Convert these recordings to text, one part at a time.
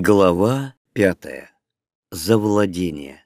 Глава пятая. Завладение.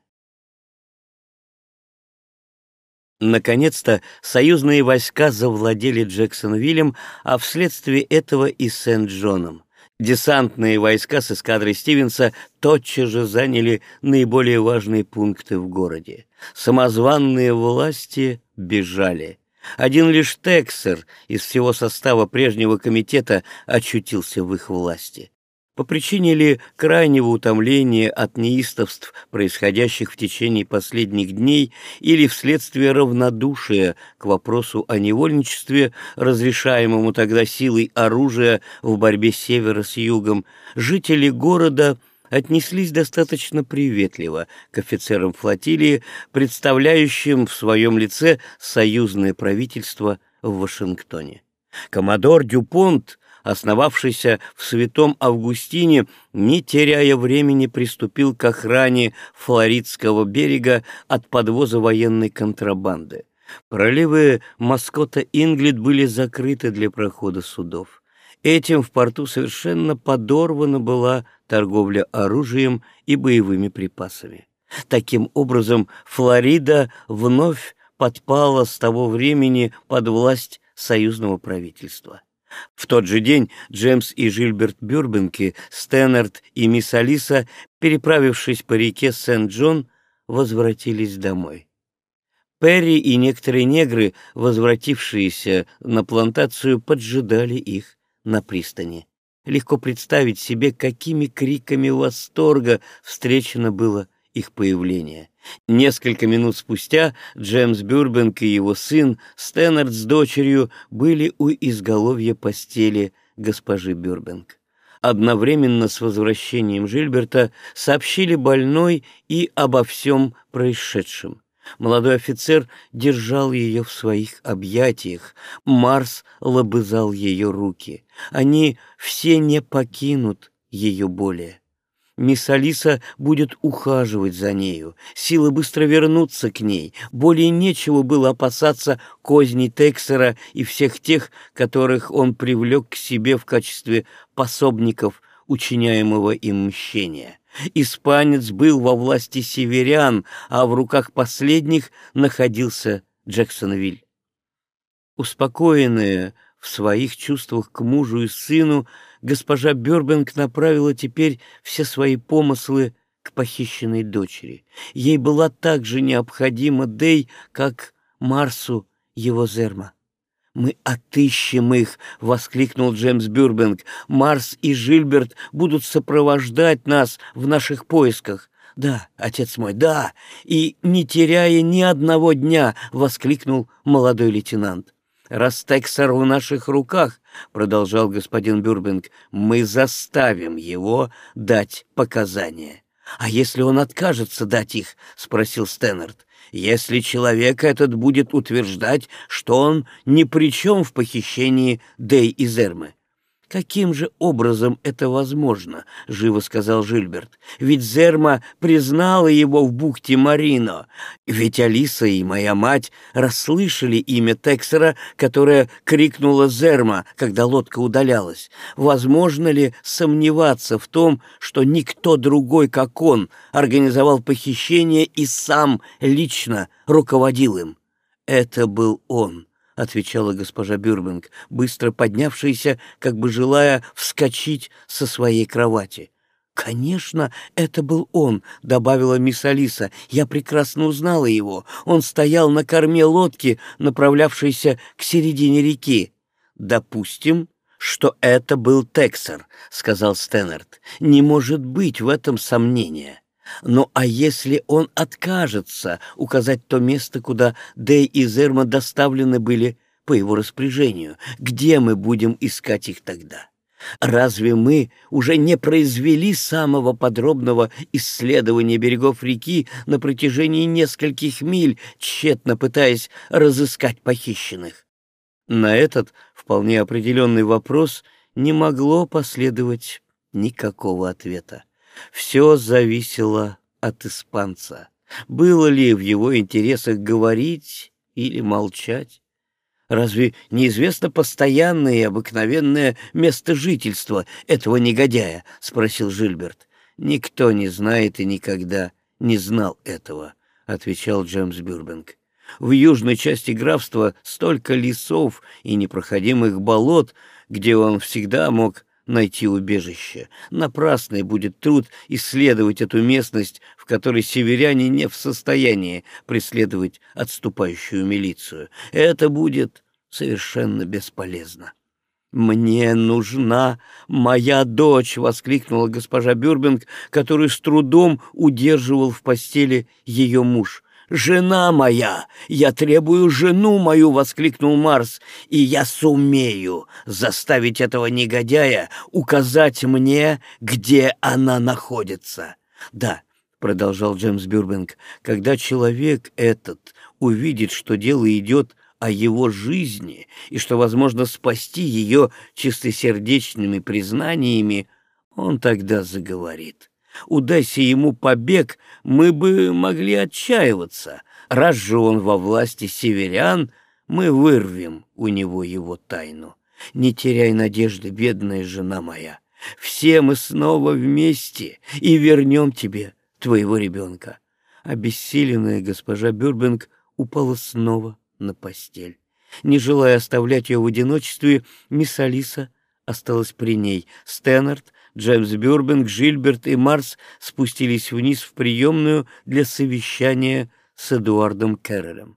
Наконец-то союзные войска завладели Джексонвиллем, а вследствие этого и Сент-Джоном. Десантные войска с эскадрой Стивенса тотчас же заняли наиболее важные пункты в городе. Самозванные власти бежали. Один лишь Тексер из всего состава прежнего комитета очутился в их власти. По причине ли крайнего утомления от неистовств, происходящих в течение последних дней, или вследствие равнодушия к вопросу о невольничестве, разрешаемому тогда силой оружия в борьбе севера с югом, жители города отнеслись достаточно приветливо к офицерам флотилии, представляющим в своем лице союзное правительство в Вашингтоне. Коммодор Дюпонт основавшийся в Святом Августине, не теряя времени, приступил к охране Флоридского берега от подвоза военной контрабанды. Проливы Маскота Инглит были закрыты для прохода судов. Этим в порту совершенно подорвана была торговля оружием и боевыми припасами. Таким образом, Флорида вновь подпала с того времени под власть союзного правительства. В тот же день Джеймс и Жильберт Бюрбенки, Стэннерд и мисс Алиса, переправившись по реке Сент-Джон, возвратились домой. Перри и некоторые негры, возвратившиеся на плантацию, поджидали их на пристани. Легко представить себе, какими криками восторга встречено было их появление. Несколько минут спустя Джеймс Бюрбенк и его сын Стэннард с дочерью были у изголовья постели госпожи Бюрбенк. Одновременно с возвращением Жильберта сообщили больной и обо всем происшедшем. Молодой офицер держал ее в своих объятиях, Марс лобызал ее руки. Они все не покинут ее более. Мисс Алиса будет ухаживать за нею, силы быстро вернутся к ней, более нечего было опасаться козней Тексера и всех тех, которых он привлек к себе в качестве пособников учиняемого им мщения. Испанец был во власти северян, а в руках последних находился Джексонвиль. Успокоенная в своих чувствах к мужу и сыну, госпожа Бёрбенг направила теперь все свои помыслы к похищенной дочери. Ей была так же необходима Дей, как Марсу его Зерма. «Мы отыщем их!» — воскликнул Джеймс Бюрбенг. «Марс и Жильберт будут сопровождать нас в наших поисках». «Да, отец мой, да!» И, не теряя ни одного дня, воскликнул молодой лейтенант. «Раз Тексер в наших руках, — продолжал господин Бюрбинг, — мы заставим его дать показания». «А если он откажется дать их?» — спросил Стэннерд. «Если человек этот будет утверждать, что он ни при чем в похищении Дэй и Зермы». «Каким же образом это возможно?» — живо сказал Жильберт. «Ведь Зерма признала его в бухте Марино. Ведь Алиса и моя мать расслышали имя Тексера, которое крикнула Зерма, когда лодка удалялась. Возможно ли сомневаться в том, что никто другой, как он, организовал похищение и сам лично руководил им? Это был он». — отвечала госпожа Бюрбинг, быстро поднявшаяся, как бы желая вскочить со своей кровати. «Конечно, это был он», — добавила мисс Алиса. «Я прекрасно узнала его. Он стоял на корме лодки, направлявшейся к середине реки». «Допустим, что это был Тексер», — сказал Стэннерд. «Не может быть в этом сомнения». Ну а если он откажется указать то место, куда Дэй и Зерма доставлены были по его распоряжению, где мы будем искать их тогда? Разве мы уже не произвели самого подробного исследования берегов реки на протяжении нескольких миль, тщетно пытаясь разыскать похищенных? На этот вполне определенный вопрос не могло последовать никакого ответа. Все зависело от испанца. Было ли в его интересах говорить или молчать? Разве неизвестно постоянное и обыкновенное место жительства этого негодяя? — спросил Жильберт. — Никто не знает и никогда не знал этого, — отвечал Джеймс Бюрбенг. В южной части графства столько лесов и непроходимых болот, где он всегда мог найти убежище. Напрасный будет труд исследовать эту местность, в которой северяне не в состоянии преследовать отступающую милицию. Это будет совершенно бесполезно. «Мне нужна моя дочь!» — воскликнула госпожа Бюрбинг, который с трудом удерживал в постели ее муж. «Жена моя! Я требую жену мою!» — воскликнул Марс. «И я сумею заставить этого негодяя указать мне, где она находится!» «Да», — продолжал Джеймс Бюрбинг, — «когда человек этот увидит, что дело идет о его жизни и что возможно спасти ее чистосердечными признаниями, он тогда заговорит. Удайся ему побег, мы бы могли отчаиваться. Раз же он во власти северян, мы вырвем у него его тайну. Не теряй надежды, бедная жена моя. Все мы снова вместе и вернем тебе твоего ребенка. Обессиленная госпожа Бюрбинг упала снова на постель. Не желая оставлять ее в одиночестве, мисс Алиса осталась при ней. Стэннард Джеймс Бюрбинг, Жильберт и Марс спустились вниз в приемную для совещания с Эдуардом Керрером.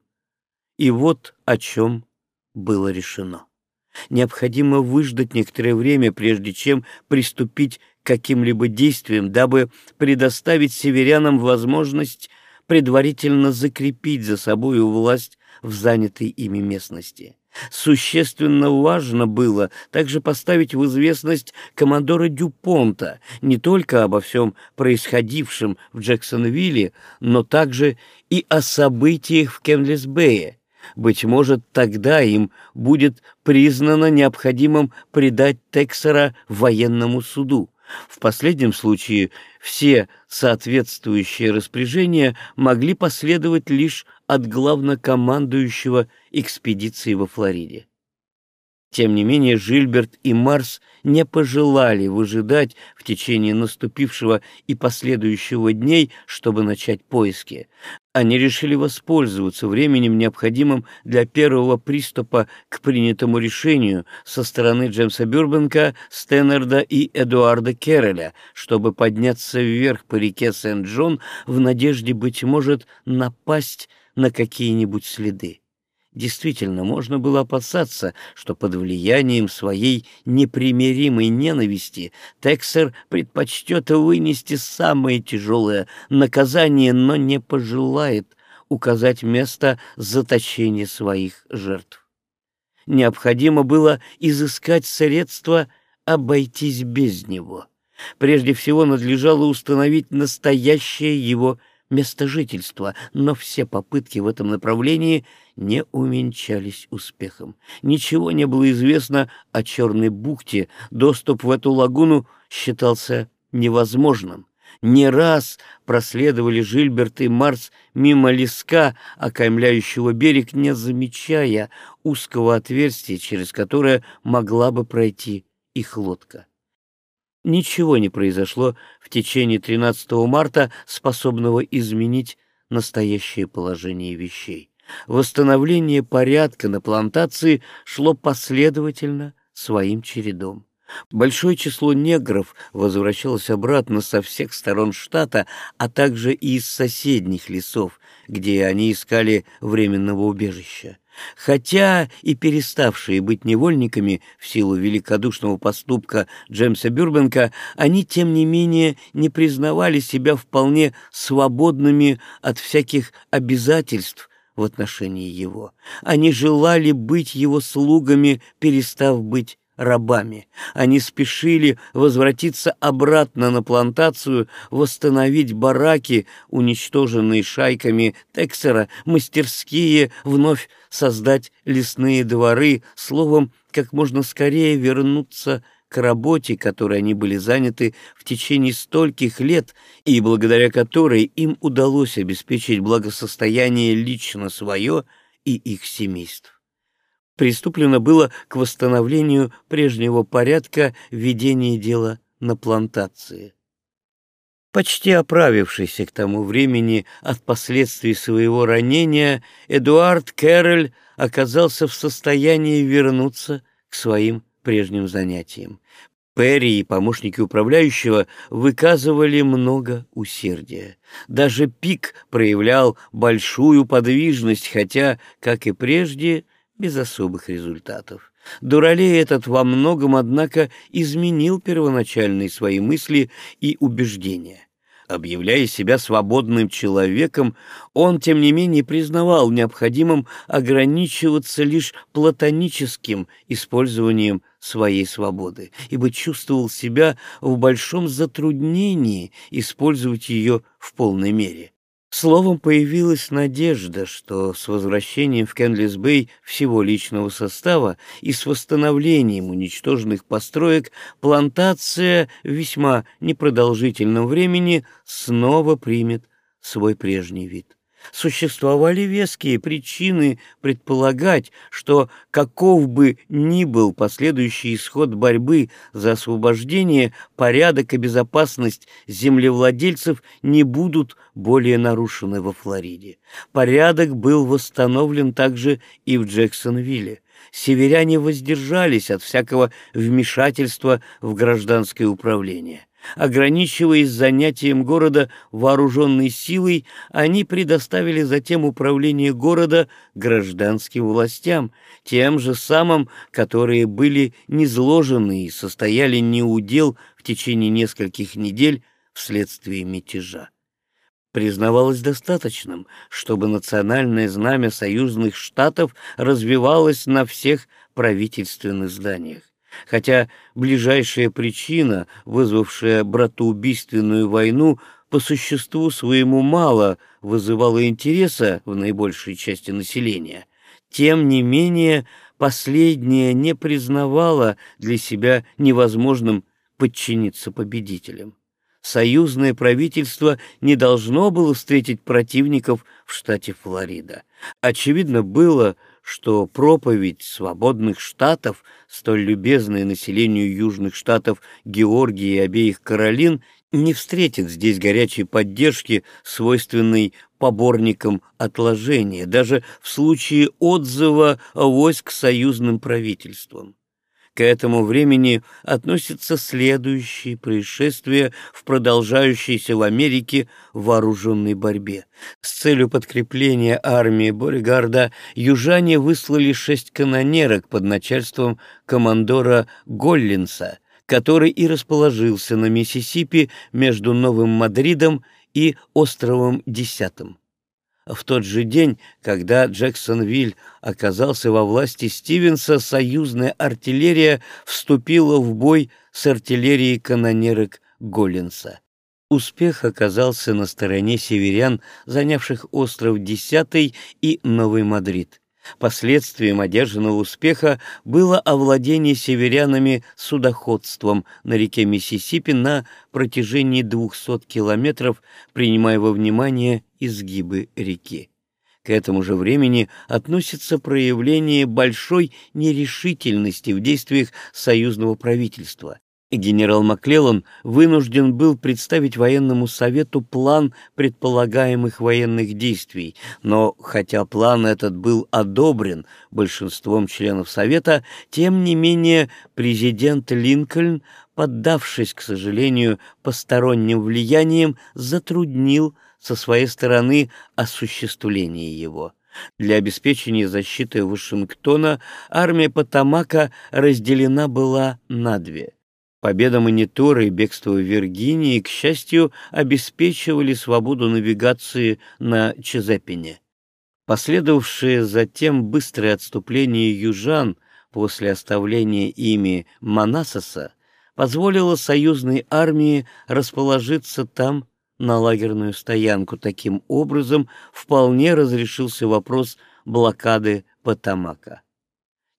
И вот о чем было решено. Необходимо выждать некоторое время, прежде чем приступить к каким-либо действиям, дабы предоставить северянам возможность предварительно закрепить за собою власть в занятой ими местности. Существенно важно было также поставить в известность командора Дюпонта не только обо всем происходившем в Джексонвилле, но также и о событиях в Кемлисбее. Быть может, тогда им будет признано необходимым предать Тексера военному суду. В последнем случае все соответствующие распоряжения могли последовать лишь от главнокомандующего экспедиции во Флориде. Тем не менее, Жильберт и Марс не пожелали выжидать в течение наступившего и последующего дней, чтобы начать поиски. Они решили воспользоваться временем, необходимым для первого приступа к принятому решению со стороны Джеймса Бюрбенка, Стэннерда и Эдуарда Керреля, чтобы подняться вверх по реке Сент-Джон в надежде, быть может, напасть на какие-нибудь следы. Действительно, можно было опасаться, что под влиянием своей непримиримой ненависти Тексер предпочтет вынести самое тяжелое наказание, но не пожелает указать место заточения своих жертв. Необходимо было изыскать средства обойтись без него. Прежде всего надлежало установить настоящее его место жительства, но все попытки в этом направлении не уменьшались успехом. Ничего не было известно о Черной бухте, доступ в эту лагуну считался невозможным. Не раз проследовали Жильберт и Марс мимо леска, окаймляющего берег, не замечая узкого отверстия, через которое могла бы пройти их лодка. Ничего не произошло в течение 13 марта, способного изменить настоящее положение вещей. Восстановление порядка на плантации шло последовательно своим чередом. Большое число негров возвращалось обратно со всех сторон штата, а также и из соседних лесов, где они искали временного убежища. Хотя и переставшие быть невольниками в силу великодушного поступка Джеймса Бюрбенка, они, тем не менее, не признавали себя вполне свободными от всяких обязательств в отношении его. Они желали быть его слугами, перестав быть рабами. Они спешили возвратиться обратно на плантацию, восстановить бараки, уничтоженные шайками Тексера, мастерские, вновь создать лесные дворы, словом, как можно скорее вернуться работе, которой они были заняты в течение стольких лет и благодаря которой им удалось обеспечить благосостояние лично свое и их семейств. приступлено было к восстановлению прежнего порядка ведения дела на плантации. Почти оправившийся к тому времени от последствий своего ранения, Эдуард Кэрроль оказался в состоянии вернуться к своим прежним занятиям. Перри и помощники управляющего выказывали много усердия. Даже Пик проявлял большую подвижность, хотя, как и прежде, без особых результатов. Дуралей этот во многом, однако, изменил первоначальные свои мысли и убеждения. Объявляя себя свободным человеком, он, тем не менее, признавал необходимым ограничиваться лишь платоническим использованием своей свободы, ибо чувствовал себя в большом затруднении использовать ее в полной мере. Словом, появилась надежда, что с возвращением в Кенлис-Бэй всего личного состава и с восстановлением уничтоженных построек плантация в весьма непродолжительном времени снова примет свой прежний вид существовали веские причины предполагать, что каков бы ни был последующий исход борьбы за освобождение, порядок и безопасность землевладельцев не будут более нарушены во Флориде. Порядок был восстановлен также и в Джексонвилле. Северяне воздержались от всякого вмешательства в гражданское управление. Ограничиваясь занятием города вооруженной силой, они предоставили затем управление города гражданским властям, тем же самым, которые были низложены и состояли неудел в течение нескольких недель вследствие мятежа. Признавалось достаточным, чтобы национальное знамя союзных штатов развивалось на всех правительственных зданиях хотя ближайшая причина, вызвавшая братоубийственную войну, по существу своему мало вызывала интереса в наибольшей части населения, тем не менее последняя не признавала для себя невозможным подчиниться победителям. Союзное правительство не должно было встретить противников в штате Флорида. Очевидно было, что проповедь свободных штатов, столь любезная населению южных штатов Георгии и обеих Каролин, не встретит здесь горячей поддержки, свойственной поборникам отложения, даже в случае отзыва войск союзным правительством. К этому времени относятся следующие происшествия в продолжающейся в Америке вооруженной борьбе. С целью подкрепления армии Боригарда южане выслали шесть канонерок под начальством командора Голлинса, который и расположился на Миссисипи между Новым Мадридом и островом Десятым. В тот же день, когда Джексонвиль оказался во власти Стивенса, союзная артиллерия вступила в бой с артиллерией канонерок Голлинса. Успех оказался на стороне северян, занявших остров Десятый и Новый Мадрид. Последствием одержанного успеха было овладение северянами судоходством на реке Миссисипи на протяжении 200 километров, принимая во внимание изгибы реки. К этому же времени относится проявление большой нерешительности в действиях союзного правительства генерал Маклеллан вынужден был представить военному совету план предполагаемых военных действий, но хотя план этот был одобрен большинством членов совета, тем не менее президент Линкольн, поддавшись, к сожалению, посторонним влияниям, затруднил со своей стороны осуществление его. Для обеспечения защиты Вашингтона армия Потамака разделена была на две. Победа монитора и бегство Виргинии, к счастью, обеспечивали свободу навигации на Чезапине. Последовавшее затем быстрое отступление южан после оставления ими Манасоса позволило союзной армии расположиться там на лагерную стоянку. Таким образом, вполне разрешился вопрос блокады Потамака.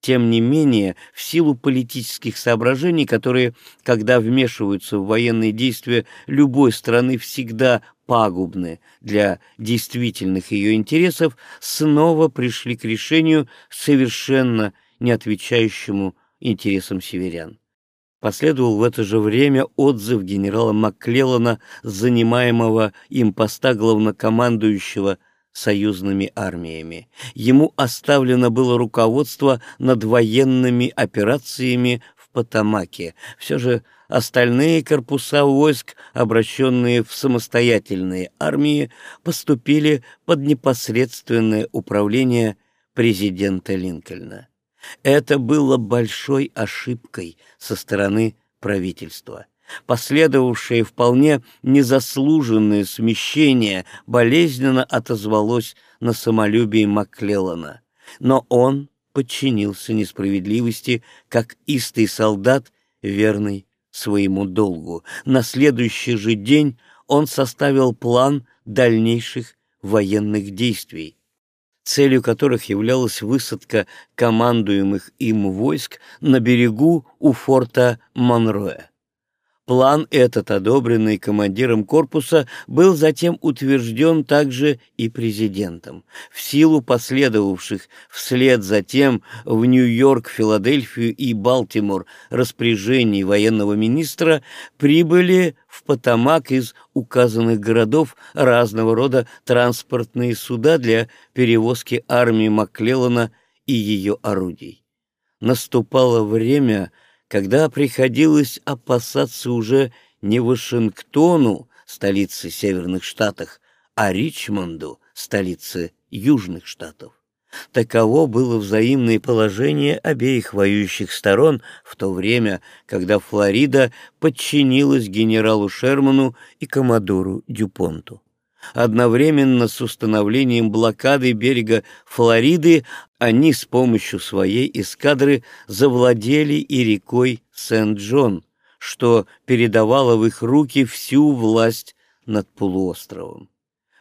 Тем не менее, в силу политических соображений, которые, когда вмешиваются в военные действия любой страны, всегда пагубны для действительных ее интересов, снова пришли к решению совершенно не отвечающему интересам северян. Последовал в это же время отзыв генерала Макклеллана, занимаемого им поста главнокомандующего союзными армиями. Ему оставлено было руководство над военными операциями в Потамаке. Все же остальные корпуса войск, обращенные в самостоятельные армии, поступили под непосредственное управление президента Линкольна. Это было большой ошибкой со стороны правительства. Последовавшее вполне незаслуженное смещение болезненно отозвалось на самолюбии Маклеллана. Но он подчинился несправедливости, как истый солдат, верный своему долгу. На следующий же день он составил план дальнейших военных действий, целью которых являлась высадка командуемых им войск на берегу у форта Монроя. План этот, одобренный командиром корпуса, был затем утвержден также и президентом. В силу последовавших вслед за тем в Нью-Йорк, Филадельфию и Балтимор распоряжений военного министра прибыли в Потамак из указанных городов разного рода транспортные суда для перевозки армии Маклеллана и ее орудий. Наступало время, когда приходилось опасаться уже не Вашингтону, столице Северных Штатов, а Ричмонду, столице Южных Штатов. Таково было взаимное положение обеих воюющих сторон в то время, когда Флорида подчинилась генералу Шерману и коммодору Дюпонту. Одновременно с установлением блокады берега Флориды они с помощью своей эскадры завладели и рекой Сент-Джон, что передавало в их руки всю власть над полуостровом.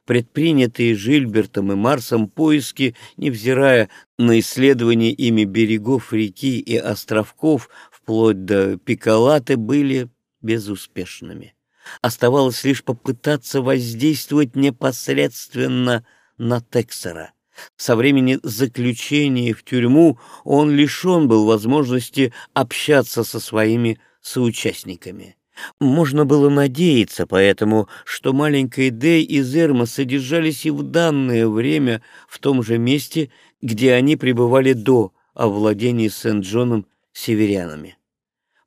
Предпринятые Жильбертом и Марсом поиски, невзирая на исследование ими берегов реки и островков вплоть до Пикалаты, были безуспешными. Оставалось лишь попытаться воздействовать непосредственно на Тексера. Со времени заключения в тюрьму он лишен был возможности общаться со своими соучастниками. Можно было надеяться поэтому, что маленькая Дэй и Зерма содержались и в данное время в том же месте, где они пребывали до овладения Сент-Джоном северянами.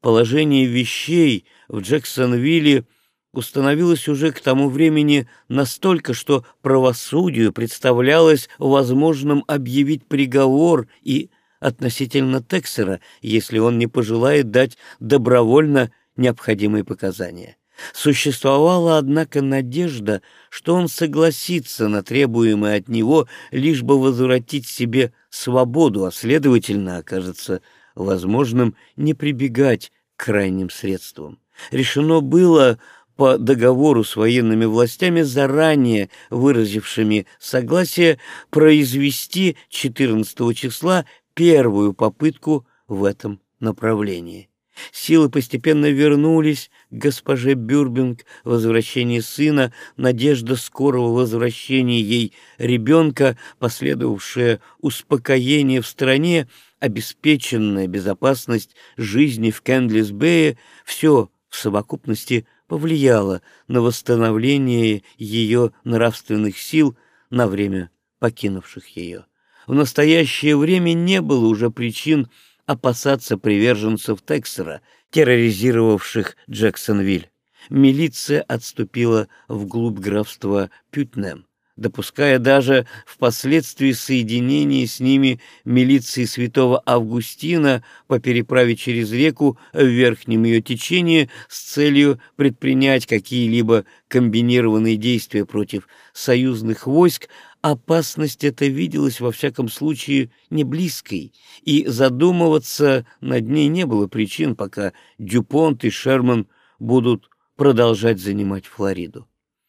Положение вещей в Джексонвилле – установилось уже к тому времени настолько, что правосудию представлялось возможным объявить приговор и относительно Тексера, если он не пожелает дать добровольно необходимые показания. Существовала, однако, надежда, что он согласится на требуемое от него, лишь бы возвратить себе свободу, а, следовательно, окажется возможным не прибегать к крайним средствам. Решено было по договору с военными властями, заранее выразившими согласие произвести 14 числа первую попытку в этом направлении. Силы постепенно вернулись к госпоже Бюрбинг, возвращение сына, надежда скорого возвращения ей ребенка, последовавшее успокоение в стране, обеспеченная безопасность жизни в Кендлис-Бэе — все в совокупности – повлияло на восстановление ее нравственных сил на время покинувших ее. В настоящее время не было уже причин опасаться приверженцев Тексера, терроризировавших Джексонвиль. Милиция отступила вглубь графства Пютнем допуская даже впоследствии соединение с ними милиции святого Августина по переправе через реку в верхнем ее течении с целью предпринять какие-либо комбинированные действия против союзных войск, опасность эта виделась во всяком случае не близкой, и задумываться над ней не было причин, пока Дюпонт и Шерман будут продолжать занимать Флориду.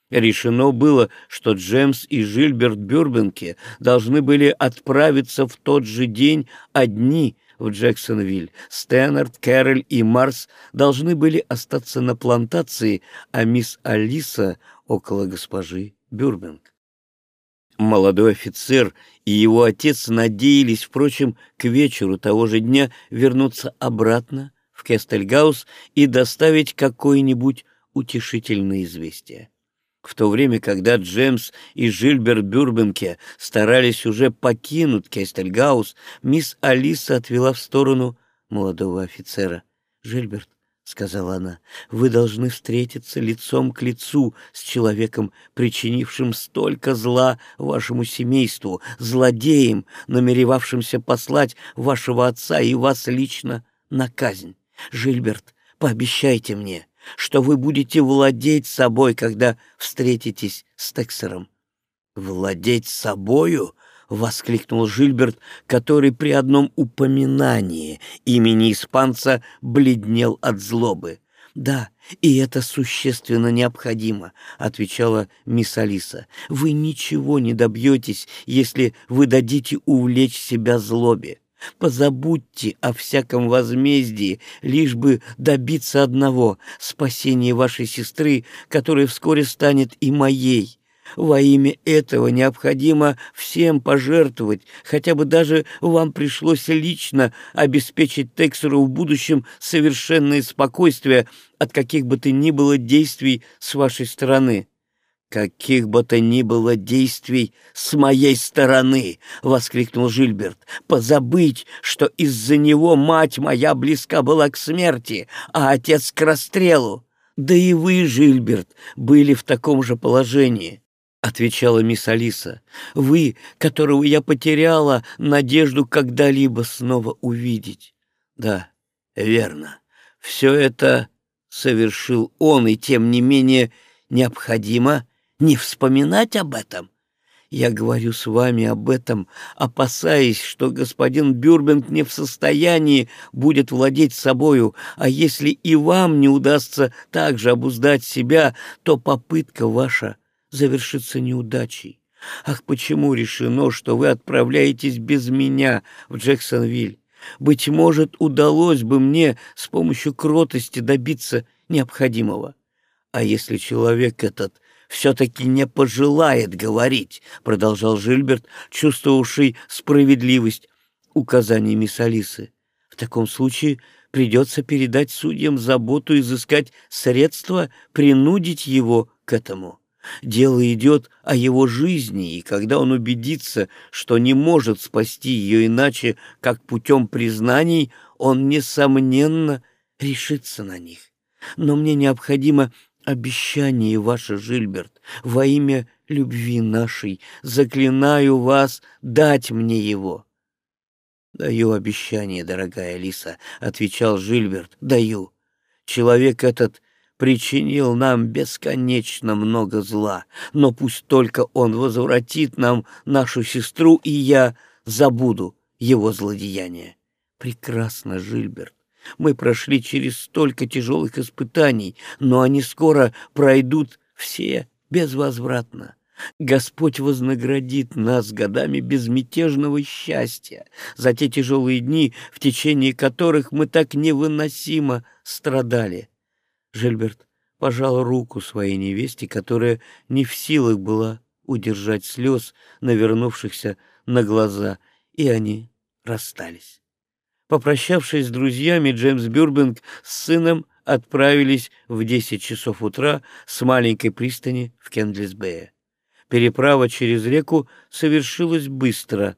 Решено было, что Джемс и Жильберт Бюрбенке должны были отправиться в тот же день одни в Джексонвиль. Стэннард, Кэрол и Марс должны были остаться на плантации, а мисс Алиса около госпожи Бюрбенк. Молодой офицер и его отец надеялись, впрочем, к вечеру того же дня вернуться обратно в Кестельгаус и доставить какое-нибудь утешительное известие. В то время, когда Джемс и Жильберт Бюрбенке старались уже покинуть Кестельгаус, мисс Алиса отвела в сторону молодого офицера. «Жильберт, — сказала она, — вы должны встретиться лицом к лицу с человеком, причинившим столько зла вашему семейству, злодеем, намеревавшимся послать вашего отца и вас лично на казнь. Жильберт, пообещайте мне, что вы будете владеть собой, когда встретитесь с Тексером. «Владеть собою?» — воскликнул Жильберт, который при одном упоминании имени испанца бледнел от злобы. «Да, и это существенно необходимо», — отвечала мисс Алиса. «Вы ничего не добьетесь, если вы дадите увлечь себя злобе. Позабудьте о всяком возмездии, лишь бы добиться одного — спасения вашей сестры, которая вскоре станет и моей. Во имя этого необходимо всем пожертвовать, хотя бы даже вам пришлось лично обеспечить Тексеру в будущем совершенное спокойствие от каких бы то ни было действий с вашей стороны. «Каких бы то ни было действий с моей стороны!» — воскликнул Жильберт. «Позабыть, что из-за него мать моя близка была к смерти, а отец к расстрелу! Да и вы, Жильберт, были в таком же положении!» — отвечала мисс Алиса. «Вы, которого я потеряла надежду когда-либо снова увидеть». «Да, верно. Все это совершил он, и тем не менее необходимо не вспоминать об этом? Я говорю с вами об этом, опасаясь, что господин Бюрбинг не в состоянии будет владеть собою, а если и вам не удастся также обуздать себя, то попытка ваша завершится неудачей. Ах, почему решено, что вы отправляетесь без меня в Джексонвиль? Быть может, удалось бы мне с помощью кротости добиться необходимого. А если человек этот все-таки не пожелает говорить, продолжал Жильберт, чувствовавший справедливость указаний мисс Алисы. В таком случае придется передать судьям заботу изыскать средства, принудить его к этому. Дело идет о его жизни, и когда он убедится, что не может спасти ее иначе, как путем признаний, он, несомненно, решится на них. Но мне необходимо обещание ваше, Жильберт, во имя любви нашей, заклинаю вас дать мне его. Даю обещание, дорогая Лиса, отвечал Жильберт, даю. Человек этот причинил нам бесконечно много зла, но пусть только он возвратит нам нашу сестру, и я забуду его злодеяние. Прекрасно, Жильберт. Мы прошли через столько тяжелых испытаний, но они скоро пройдут все безвозвратно. Господь вознаградит нас годами безмятежного счастья за те тяжелые дни, в течение которых мы так невыносимо страдали. Жильберт пожал руку своей невесте, которая не в силах была удержать слез, навернувшихся на глаза, и они расстались. Попрощавшись с друзьями, Джеймс Бюрбинг с сыном отправились в 10 часов утра с маленькой пристани в Кендлисбее. Переправа через реку совершилась быстро.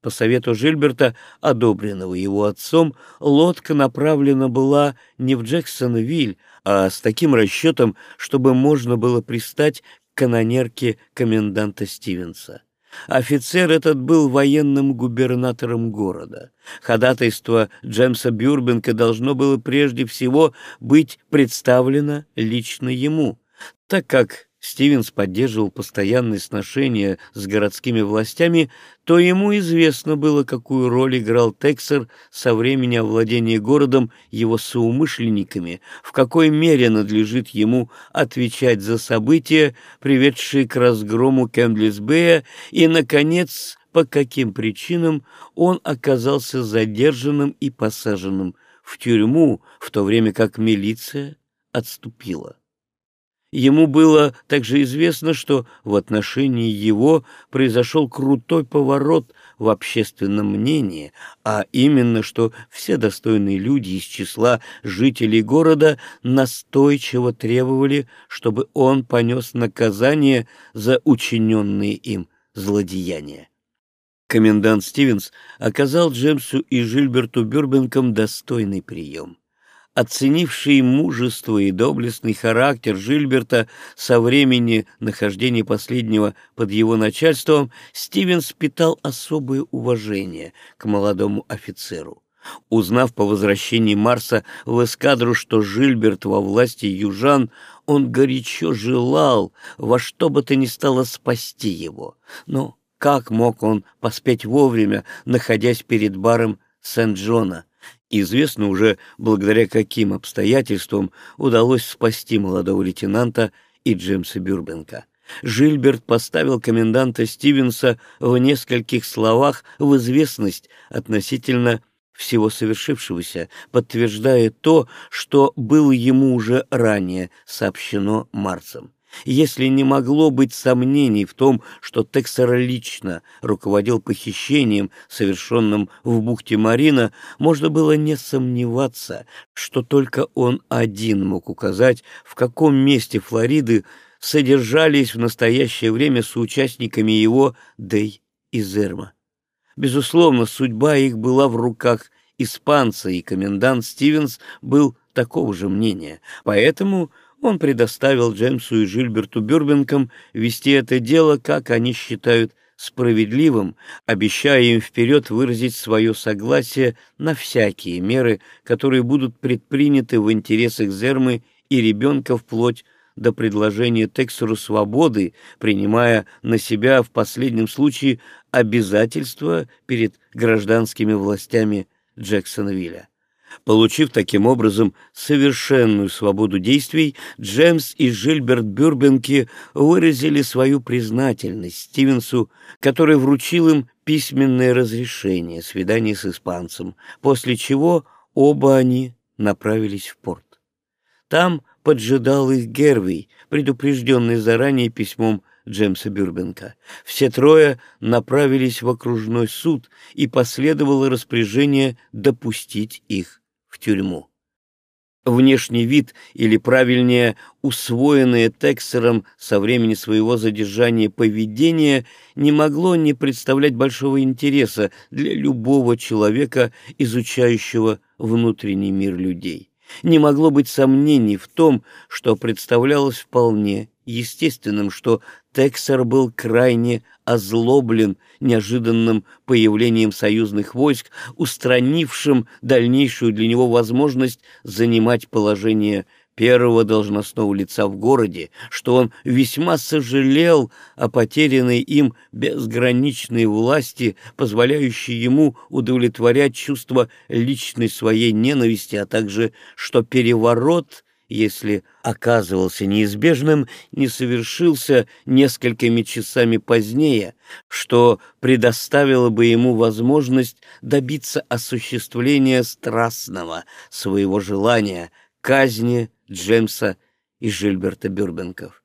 По совету Жильберта, одобренного его отцом, лодка направлена была не в Джексонвиль, а с таким расчетом, чтобы можно было пристать к канонерке коменданта Стивенса. Офицер этот был военным губернатором города. Ходатайство Джемса Бюрбенка должно было прежде всего быть представлено лично ему, так как Стивенс поддерживал постоянные сношения с городскими властями, то ему известно было, какую роль играл Тексер со времени овладения городом его соумышленниками, в какой мере надлежит ему отвечать за события, приведшие к разгрому Кемблисбея, и, наконец, по каким причинам он оказался задержанным и посаженным в тюрьму, в то время как милиция отступила. Ему было также известно, что в отношении его произошел крутой поворот в общественном мнении, а именно, что все достойные люди из числа жителей города настойчиво требовали, чтобы он понес наказание за учиненные им злодеяния. Комендант Стивенс оказал Джемсу и Жильберту Бюрбенкам достойный прием оценивший мужество и доблестный характер Жильберта со времени нахождения последнего под его начальством, Стивенс питал особое уважение к молодому офицеру. Узнав по возвращении Марса в эскадру, что Жильберт во власти южан, он горячо желал во что бы то ни стало спасти его. Но как мог он поспеть вовремя, находясь перед баром Сент-Джона? Известно уже, благодаря каким обстоятельствам удалось спасти молодого лейтенанта и Джеймса Бюрбенка. Жильберт поставил коменданта Стивенса в нескольких словах в известность относительно всего совершившегося, подтверждая то, что было ему уже ранее сообщено Марсом. Если не могло быть сомнений в том, что Тексера лично руководил похищением, совершенным в бухте Марина, можно было не сомневаться, что только он один мог указать, в каком месте Флориды содержались в настоящее время соучастниками его Дей и Зерма. Безусловно, судьба их была в руках испанца, и комендант Стивенс был такого же мнения, поэтому он предоставил Джеймсу и Жильберту Бюрбенкам вести это дело, как они считают справедливым, обещая им вперед выразить свое согласие на всякие меры, которые будут предприняты в интересах Зермы и ребенка вплоть до предложения Тексеру свободы, принимая на себя в последнем случае обязательства перед гражданскими властями Джексонвилля. Получив таким образом совершенную свободу действий, Джеймс и Жильберт Бюрбенки выразили свою признательность Стивенсу, который вручил им письменное разрешение свидания с испанцем, после чего оба они направились в порт. Там поджидал их Гервей, предупрежденный заранее письмом Джеймса Бюрбенка. Все трое направились в окружной суд, и последовало распоряжение допустить их в тюрьму. Внешний вид, или правильнее, усвоенное Тексером со времени своего задержания поведение, не могло не представлять большого интереса для любого человека, изучающего внутренний мир людей. Не могло быть сомнений в том, что представлялось вполне естественным, что Тексер был крайне озлоблен неожиданным появлением союзных войск, устранившим дальнейшую для него возможность занимать положение первого должностного лица в городе, что он весьма сожалел о потерянной им безграничной власти, позволяющей ему удовлетворять чувство личной своей ненависти, а также что переворот — если оказывался неизбежным, не совершился несколькими часами позднее, что предоставило бы ему возможность добиться осуществления страстного своего желания казни Джеймса и Жильберта Бюрбенков.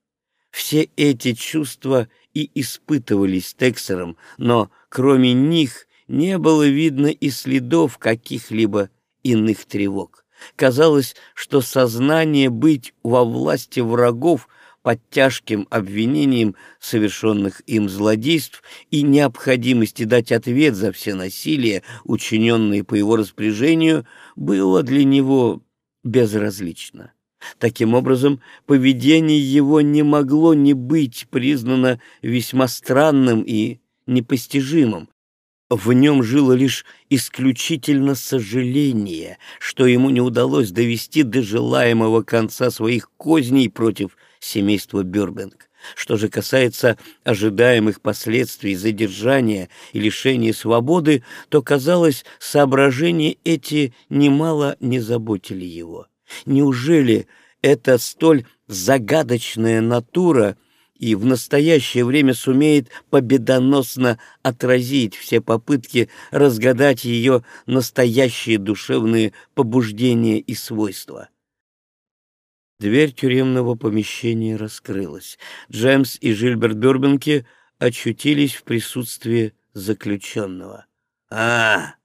Все эти чувства и испытывались Тексером, но кроме них не было видно и следов каких-либо иных тревог. Казалось, что сознание быть во власти врагов под тяжким обвинением совершенных им злодейств и необходимости дать ответ за все насилия, учиненные по его распоряжению, было для него безразлично. Таким образом, поведение его не могло не быть признано весьма странным и непостижимым, в нем жило лишь исключительно сожаление, что ему не удалось довести до желаемого конца своих козней против семейства Бёрбенг. Что же касается ожидаемых последствий задержания и лишения свободы, то, казалось, соображения эти немало не заботили его. Неужели эта столь загадочная натура и в настоящее время сумеет победоносно отразить все попытки разгадать ее настоящие душевные побуждения и свойства. Дверь тюремного помещения раскрылась. Джеймс и Жильберт Бюрбенки очутились в присутствии заключенного. «А,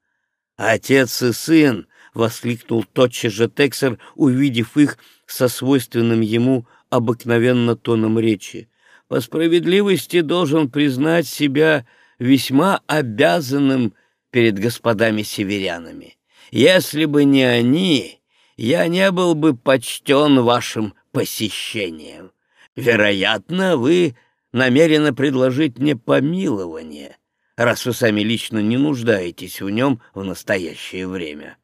отец и сын!» — воскликнул тотчас же Тексер, увидев их со свойственным ему обыкновенно тоном речи. «По справедливости должен признать себя весьма обязанным перед господами северянами. Если бы не они, я не был бы почтен вашим посещением. Вероятно, вы намерены предложить мне помилование, раз вы сами лично не нуждаетесь в нем в настоящее время.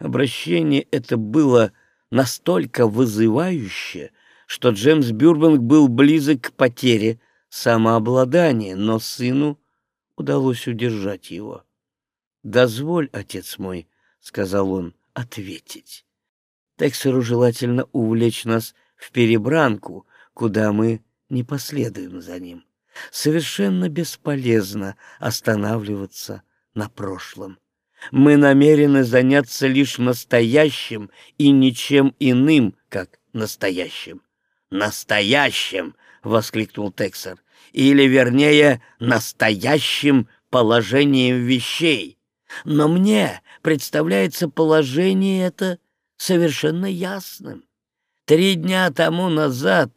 Обращение это было настолько вызывающе, что Джеймс Бюрбанк был близок к потере самообладания, но сыну удалось удержать его. «Дозволь, отец мой», — сказал он, — «ответить. Тексеру желательно увлечь нас в перебранку, куда мы не последуем за ним. Совершенно бесполезно останавливаться на прошлом. Мы намерены заняться лишь настоящим и ничем иным, как настоящим. «Настоящим!» — воскликнул Тексер. «Или, вернее, настоящим положением вещей. Но мне представляется положение это совершенно ясным. Три дня тому назад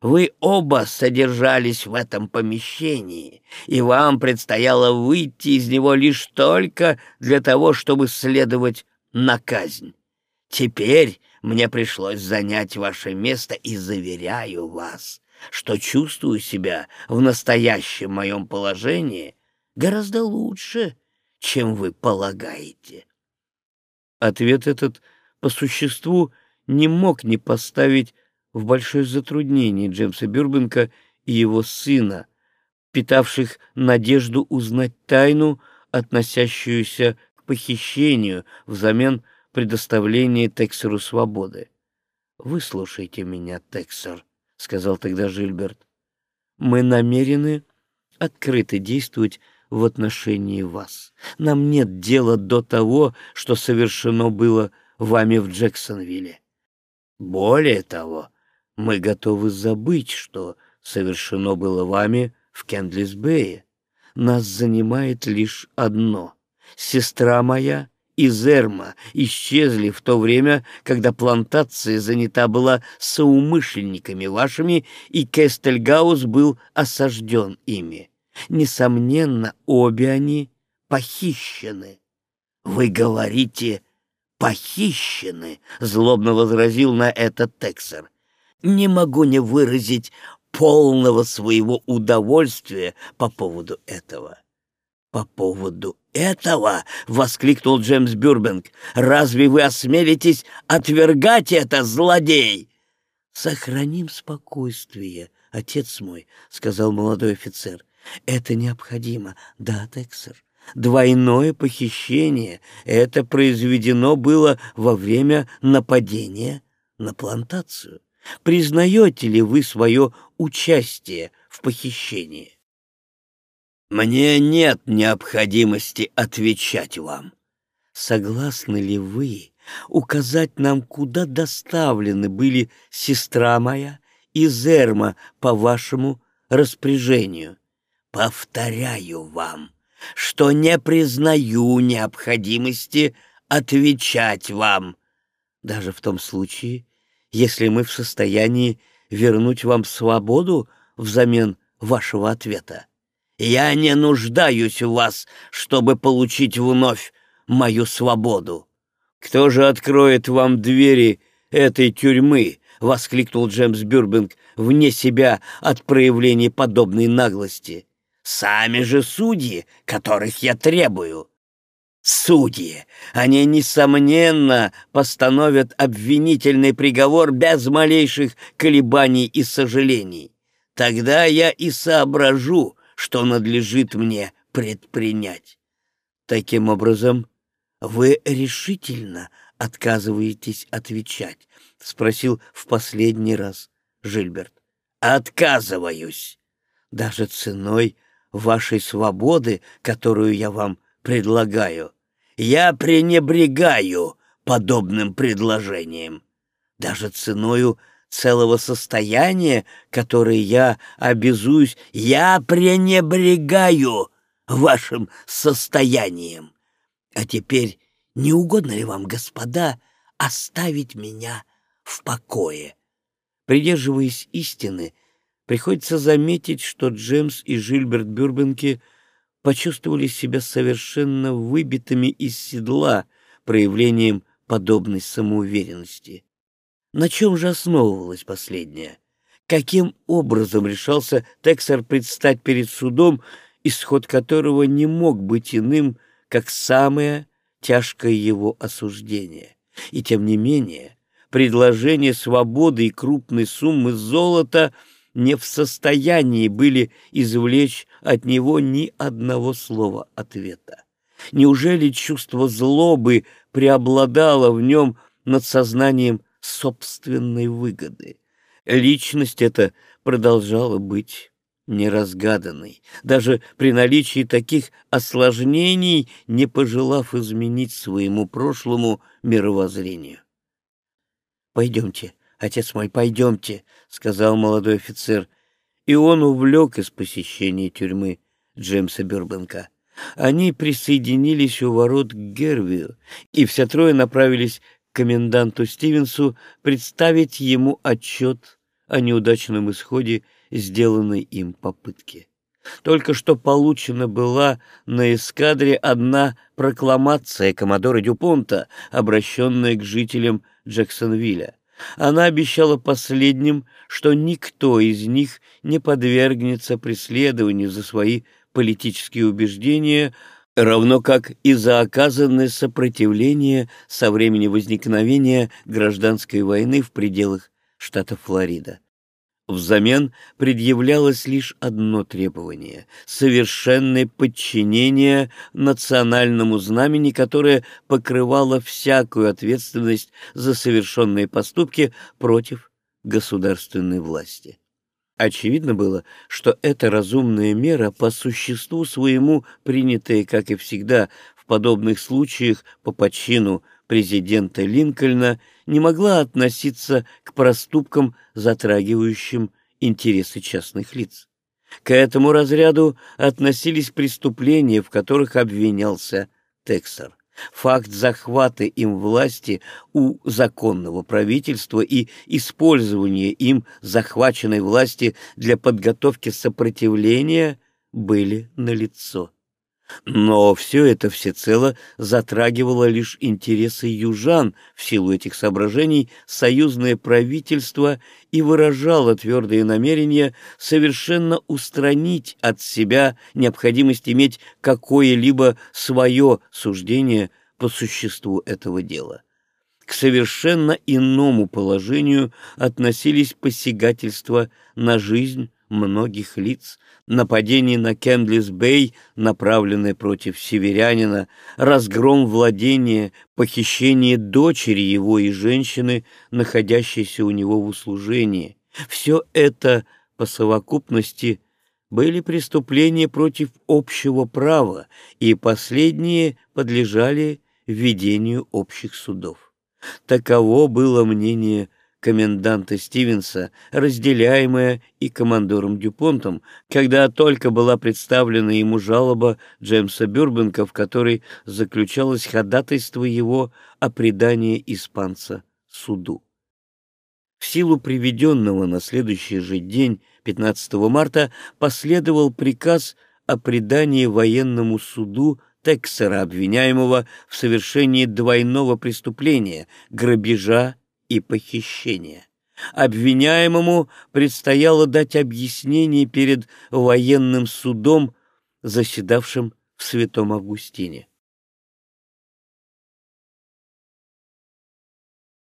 вы оба содержались в этом помещении, и вам предстояло выйти из него лишь только для того, чтобы следовать на казнь. Теперь мне пришлось занять ваше место и заверяю вас, что чувствую себя в настоящем моем положении гораздо лучше, чем вы полагаете. Ответ этот по существу не мог не поставить в большое затруднение Джеймса Бюрбенка и его сына, питавших надежду узнать тайну, относящуюся к похищению взамен предоставления Тексеру свободы. «Выслушайте меня, Тексер», — сказал тогда Жильберт. «Мы намерены открыто действовать в отношении вас. Нам нет дела до того, что совершено было вами в Джексонвилле. Более того, мы готовы забыть, что совершено было вами в Кендлисбее. Нас занимает лишь одно. Сестра моя и Зерма исчезли в то время, когда плантация занята была соумышленниками вашими, и Кестельгаус был осажден ими. Несомненно, обе они похищены. Вы говорите «похищены», — злобно возразил на это Тексер не могу не выразить полного своего удовольствия по поводу этого. «По поводу этого?» — воскликнул Джеймс Бюрбенг. «Разве вы осмелитесь отвергать это, злодей?» «Сохраним спокойствие, отец мой», — сказал молодой офицер. «Это необходимо, да, Тексер?» Двойное похищение — это произведено было во время нападения на плантацию. Признаете ли вы свое участие в похищении? Мне нет необходимости отвечать вам. Согласны ли вы указать нам, куда доставлены были сестра моя и Зерма по вашему распоряжению? Повторяю вам, что не признаю необходимости отвечать вам. Даже в том случае, если мы в состоянии вернуть вам свободу взамен вашего ответа. Я не нуждаюсь в вас, чтобы получить вновь мою свободу. Кто же откроет вам двери этой тюрьмы? — воскликнул Джеймс Бюрбинг вне себя от проявления подобной наглости. «Сами же судьи, которых я требую судьи. Они, несомненно, постановят обвинительный приговор без малейших колебаний и сожалений. Тогда я и соображу, что надлежит мне предпринять. Таким образом, вы решительно отказываетесь отвечать? — спросил в последний раз Жильберт. «Отказываюсь. Даже ценой вашей свободы, которую я вам предлагаю. Я пренебрегаю подобным предложением. Даже ценою целого состояния, которое я обязуюсь, я пренебрегаю вашим состоянием. А теперь не угодно ли вам, господа, оставить меня в покое? Придерживаясь истины, приходится заметить, что Джеймс и Жильберт Бюрбенки почувствовали себя совершенно выбитыми из седла проявлением подобной самоуверенности. На чем же основывалась последняя? Каким образом решался Тексер предстать перед судом, исход которого не мог быть иным, как самое тяжкое его осуждение? И тем не менее, предложение свободы и крупной суммы золота не в состоянии были извлечь от него ни одного слова ответа. Неужели чувство злобы преобладало в нем над сознанием собственной выгоды. Личность эта продолжала быть неразгаданной, даже при наличии таких осложнений, не пожелав изменить своему прошлому мировоззрению. «Пойдемте, отец мой, пойдемте», — сказал молодой офицер, и он увлек из посещения тюрьмы Джеймса Бюрбенка. Они присоединились у ворот к Гервию, и все трое направились коменданту Стивенсу представить ему отчет о неудачном исходе сделанной им попытки. Только что получена была на эскадре одна прокламация коммодора Дюпонта, обращенная к жителям Джексонвилля. Она обещала последним, что никто из них не подвергнется преследованию за свои политические убеждения, равно как и за оказанное сопротивление со времени возникновения гражданской войны в пределах штата Флорида. Взамен предъявлялось лишь одно требование — совершенное подчинение национальному знамени, которое покрывало всякую ответственность за совершенные поступки против государственной власти. Очевидно было, что эта разумная мера по существу своему принятая, как и всегда, в подобных случаях по почину президента Линкольна, не могла относиться к проступкам, затрагивающим интересы частных лиц. К этому разряду относились преступления, в которых обвинялся Тексер факт захвата им власти у законного правительства и использования им захваченной власти для подготовки сопротивления были налицо. Но все это всецело затрагивало лишь интересы южан, в силу этих соображений союзное правительство и выражало твердые намерения совершенно устранить от себя необходимость иметь какое-либо свое суждение по существу этого дела. К совершенно иному положению относились посягательства на жизнь многих лиц, нападение на Кендлис-Бэй, направленное против северянина, разгром владения, похищение дочери его и женщины, находящейся у него в услужении. Все это по совокупности были преступления против общего права, и последние подлежали ведению общих судов. Таково было мнение коменданта Стивенса, разделяемая и командором Дюпонтом, когда только была представлена ему жалоба Джеймса Бюрбенка, в которой заключалось ходатайство его о предании испанца суду. В силу приведенного на следующий же день, 15 марта, последовал приказ о предании военному суду Тексера, обвиняемого в совершении двойного преступления — грабежа и похищения. Обвиняемому предстояло дать объяснение перед военным судом, заседавшим в Святом Августине.